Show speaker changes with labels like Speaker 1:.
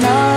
Speaker 1: night.